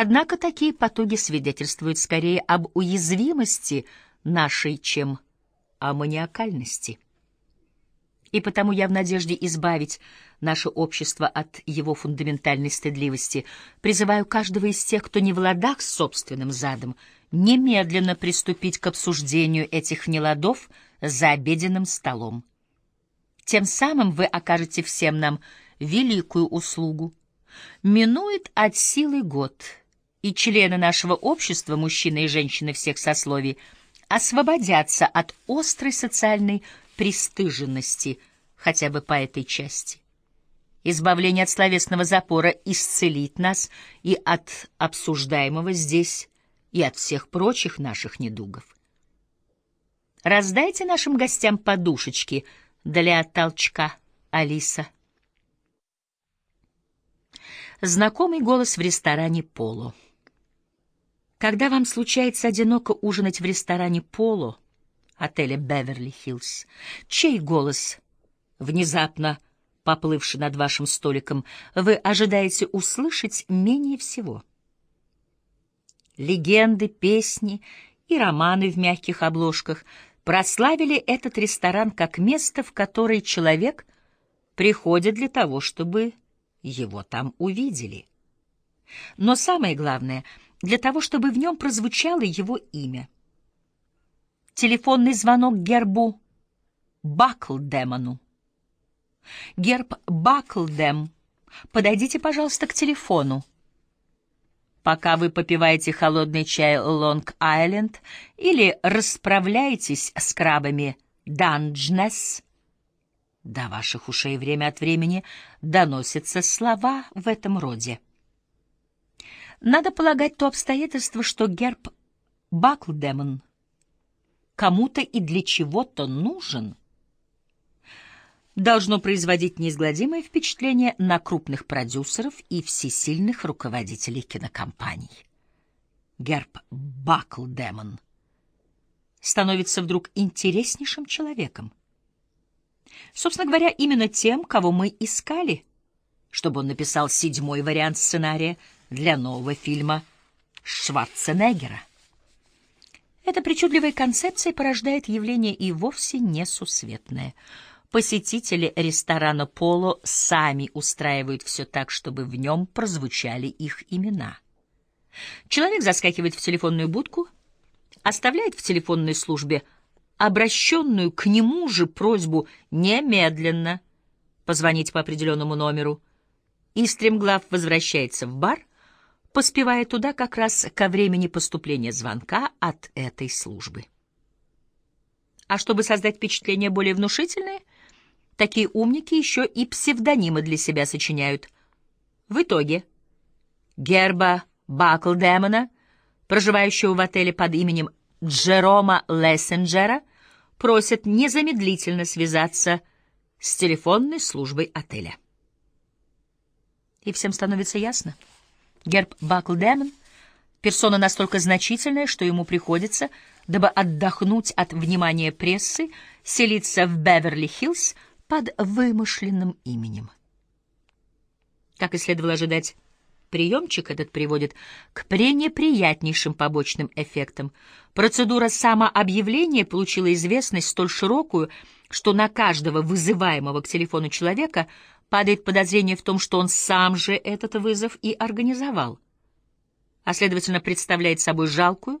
Однако такие потуги свидетельствуют скорее об уязвимости нашей, чем о маниакальности. И потому я в надежде избавить наше общество от его фундаментальной стыдливости призываю каждого из тех, кто не в ладах с собственным задом, немедленно приступить к обсуждению этих неладов за обеденным столом. Тем самым вы окажете всем нам великую услугу. Минует от силы год, и члены нашего общества, мужчины и женщины всех сословий, освободятся от острой социальной пристыженности хотя бы по этой части. Избавление от словесного запора исцелит нас и от обсуждаемого здесь, и от всех прочих наших недугов. Раздайте нашим гостям подушечки для толчка, Алиса. Знакомый голос в ресторане «Поло». Когда вам случается одиноко ужинать в ресторане «Поло», отеля «Беверли-Хиллз», чей голос, внезапно поплывший над вашим столиком, вы ожидаете услышать менее всего? Легенды, песни и романы в мягких обложках прославили этот ресторан как место, в которое человек приходит для того, чтобы его там увидели. Но самое главное — для того, чтобы в нем прозвучало его имя — телефонный звонок гербу Баклдемону. Герб Баклдем, подойдите, пожалуйста, к телефону. Пока вы попиваете холодный чай Лонг-Айленд или расправляетесь с крабами Данджнес, до ваших ушей время от времени доносятся слова в этом роде. Надо полагать то обстоятельство, что герб Баклдемон кому-то и для чего-то нужен, должно производить неизгладимое впечатление на крупных продюсеров и всесильных руководителей кинокомпаний. Герб Баклдемон становится вдруг интереснейшим человеком. Собственно говоря, именно тем, кого мы искали, чтобы он написал седьмой вариант сценария для нового фильма Шварценеггера. Эта причудливая концепция порождает явление и вовсе несусветное. Посетители ресторана «Поло» сами устраивают все так, чтобы в нем прозвучали их имена. Человек заскакивает в телефонную будку, оставляет в телефонной службе обращенную к нему же просьбу немедленно позвонить по определенному номеру, и стремглав возвращается в бар, поспевая туда как раз ко времени поступления звонка от этой службы. А чтобы создать впечатление более внушительное, такие умники еще и псевдонимы для себя сочиняют. В итоге Герба Баклдемона, проживающего в отеле под именем Джерома Лессенджера, просят незамедлительно связаться с телефонной службой отеля. И всем становится ясно — Герб Баклдемон — персона настолько значительная, что ему приходится, дабы отдохнуть от внимания прессы, селиться в Беверли-Хиллз под вымышленным именем. Как и следовало ожидать, приемчик этот приводит к пренеприятнейшим побочным эффектам. Процедура самообъявления получила известность столь широкую, что на каждого вызываемого к телефону человека — падает подозрение в том, что он сам же этот вызов и организовал, а, следовательно, представляет собой жалкую,